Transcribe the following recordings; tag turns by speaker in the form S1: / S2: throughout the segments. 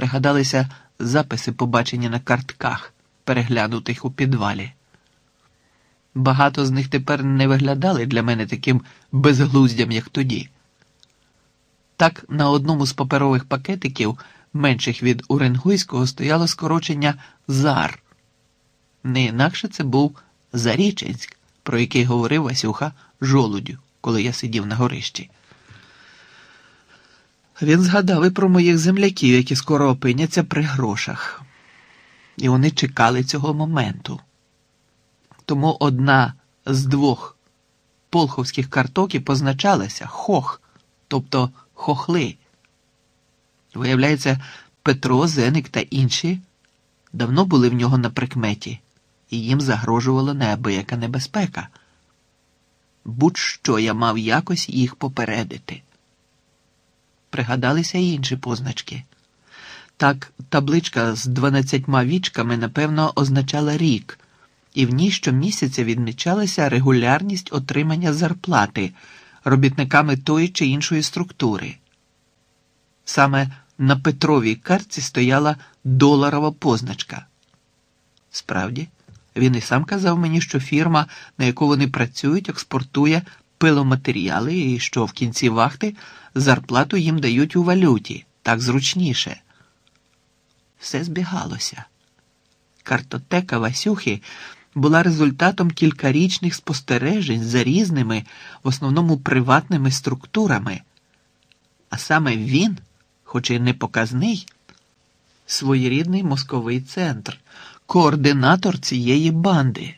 S1: Пригадалися записи, побачені на картках, переглянутих у підвалі. Багато з них тепер не виглядали для мене таким безглуздям, як тоді. Так, на одному з паперових пакетиків, менших від Уренгуйського, стояло скорочення ЗАР. Не інакше це був Зарічинськ, про який говорив Васюха жолудю, коли я сидів на горищі. Він згадав і про моїх земляків, які скоро опиняться при грошах. І вони чекали цього моменту. Тому одна з двох полховських карток і позначалася хох, тобто хохли. Виявляється, Петро, Зеник та інші давно були в нього на прикметі, і їм загрожувала неабияка небезпека. Будь-що я мав якось їх попередити. Пригадалися й інші позначки. Так, табличка з дванадцятьма вічками, напевно, означала рік, і в ній щомісяця відмічалася регулярність отримання зарплати робітниками тої чи іншої структури. Саме на Петровій картці стояла доларова позначка. Справді, він і сам казав мені, що фірма, на яку вони працюють, експортує пиломатеріали і що в кінці вахти зарплату їм дають у валюті, так зручніше. Все збігалося. Картотека Васюхи була результатом кількарічних спостережень за різними, в основному приватними структурами. А саме він, хоч і не показний, своєрідний мозковий центр, координатор цієї банди.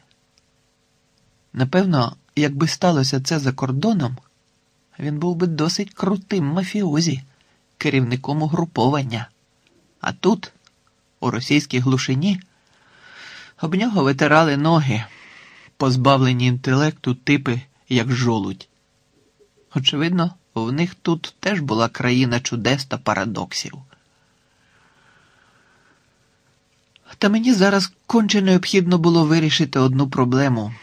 S1: Напевно, якби сталося це за кордоном, він був би досить крутим мафіозі, керівником угруповання. А тут, у російській глушині, об нього витирали ноги, позбавлені інтелекту типи, як жолудь. Очевидно, в них тут теж була країна чудес та парадоксів. Та мені зараз конче необхідно було вирішити одну проблему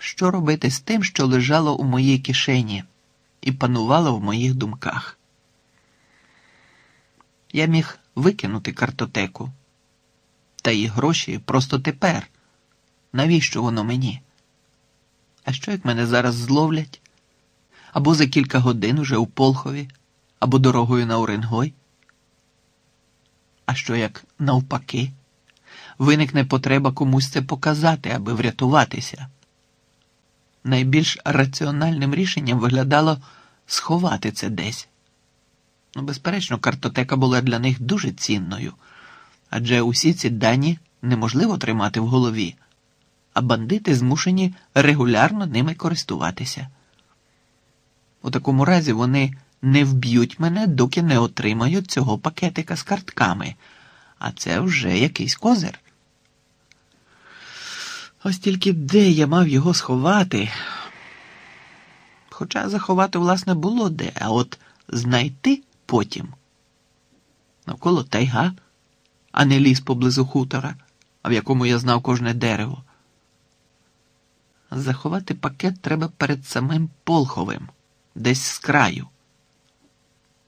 S1: що робити з тим, що лежало у моїй кишені і панувало в моїх думках. Я міг викинути картотеку, та і гроші просто тепер. Навіщо воно мені? А що як мене зараз зловлять? Або за кілька годин уже у Полхові, або дорогою на Уренгой? А що як навпаки? Виникне потреба комусь це показати, аби врятуватися. Найбільш раціональним рішенням виглядало сховати це десь. Ну, безперечно, картотека була для них дуже цінною, адже усі ці дані неможливо тримати в голові, а бандити змушені регулярно ними користуватися. У такому разі вони не вб'ють мене, доки не отримають цього пакетика з картками, а це вже якийсь козир. Ось тільки де я мав його сховати. Хоча заховати, власне, було де, а от знайти потім. Навколо тайга, а не ліс поблизу хутора, в якому я знав кожне дерево. Заховати пакет треба перед самим Полховим, десь з краю.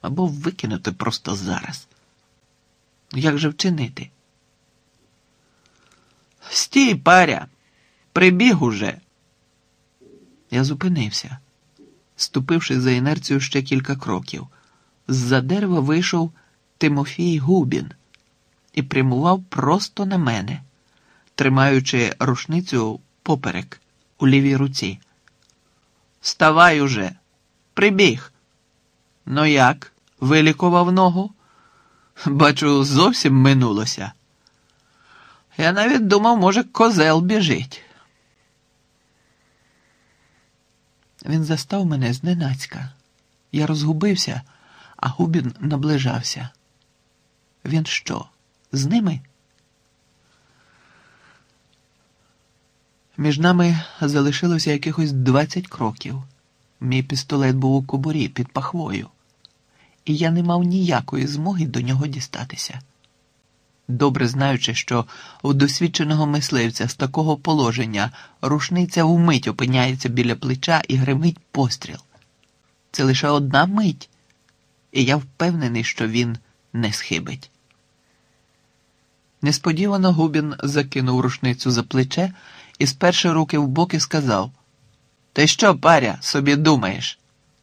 S1: Або викинути просто зараз. Як же вчинити? Стій, паря! Прибіг уже. Я зупинився, ступивши за інерцію ще кілька кроків. З-за дерева вийшов Тимофій Губін і прямував просто на мене, тримаючи рушницю поперек у лівій руці. Ставай уже, прибіг. Ну як? Вилікував ногу? Бачу, зовсім минулося. Я навіть думав, може, козел біжить. Він застав мене зненацька. Я розгубився, а Губін наближався. Він що, з ними? Між нами залишилося якихось двадцять кроків. Мій пістолет був у кобурі під пахвою, і я не мав ніякої змоги до нього дістатися. Добре знаючи, що у досвідченого мисливця з такого положення рушниця вмить опиняється біля плеча і гримить постріл. Це лише одна мить, і я впевнений, що він не схибить. Несподівано Губін закинув рушницю за плече і сперши руки в боки сказав: Ти що, паря, собі думаєш?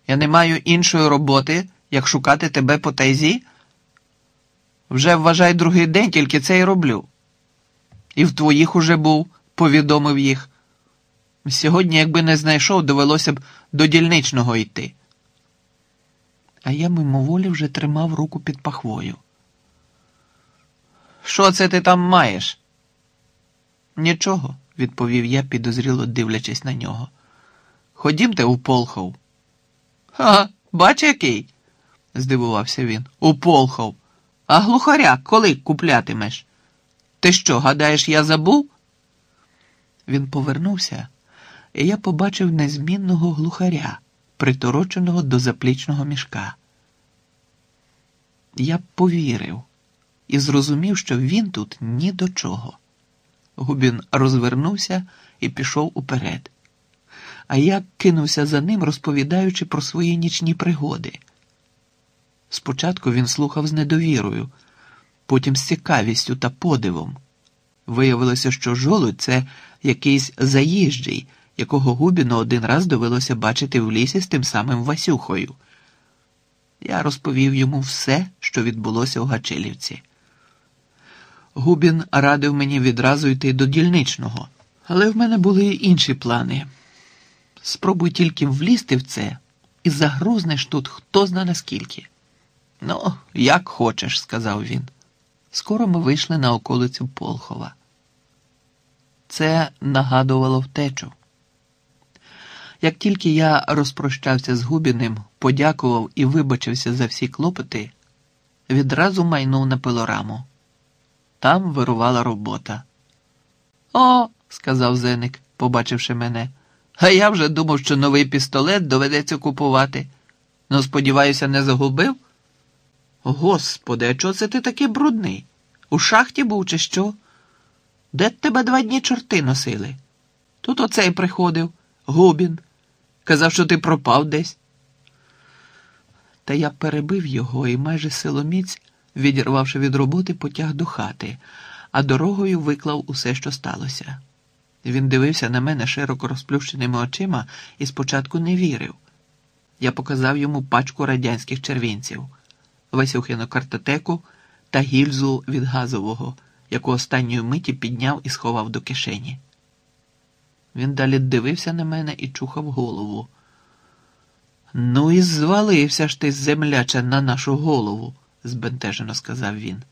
S1: Я не маю іншої роботи, як шукати тебе по тайзі? Вже вважай другий день, тільки це й роблю. І в твоїх уже був, повідомив їх. Сьогодні, якби не знайшов, довелося б до дільничного йти. А я мимоволі вже тримав руку під пахвою. Що це ти там маєш? Нічого, відповів я, підозріло дивлячись на нього. Ходімте у Полхов. Ха, бач який? здивувався він. У Полхов. А глухаря коли куплятимеш? Ти що, гадаєш, я забув? Він повернувся, і я побачив незмінного глухаря, притороченого до заплічного мішка. Я повірив і зрозумів, що він тут ні до чого. Губін розвернувся і пішов уперед. А я кинувся за ним, розповідаючи про свої нічні пригоди. Спочатку він слухав з недовірою, потім з цікавістю та подивом. Виявилося, що жолудь це якийсь заїжджий, якого Губіну один раз довелося бачити в лісі з тим самим Васюхою. Я розповів йому все, що відбулося у Гачилівці. Губін радив мені відразу йти до дільничного, але в мене були інші плани. Спробуй тільки влізти в це і загрузнеш тут хто зна наскільки. Ну, як хочеш, сказав він. Скоро ми вийшли на околицю Полхова. Це нагадувало втечу. Як тільки я розпрощався з Губіним, подякував і вибачився за всі клопоти, відразу майнув на пилораму. Там вирувала робота. О, сказав Зеник, побачивши мене, а я вже думав, що новий пістолет доведеться купувати. Ну, сподіваюся, не загубив? Господи, а чого це ти такий брудний? У шахті був, чи що? Де тебе два дні чорти носили? Тут оцей приходив, Губін. Казав, що ти пропав десь. Та я перебив його і майже силоміць, відірвавши від роботи, потяг до хати, а дорогою виклав усе, що сталося. Він дивився на мене широко розплющеними очима і спочатку не вірив. Я показав йому пачку радянських червінців, Васюхину картотеку та гільзу від газового, яку останньої миті підняв і сховав до кишені. Він далі дивився на мене і чухав голову. Ну і звалився ж ти, земляче, на нашу голову, збентежено сказав він.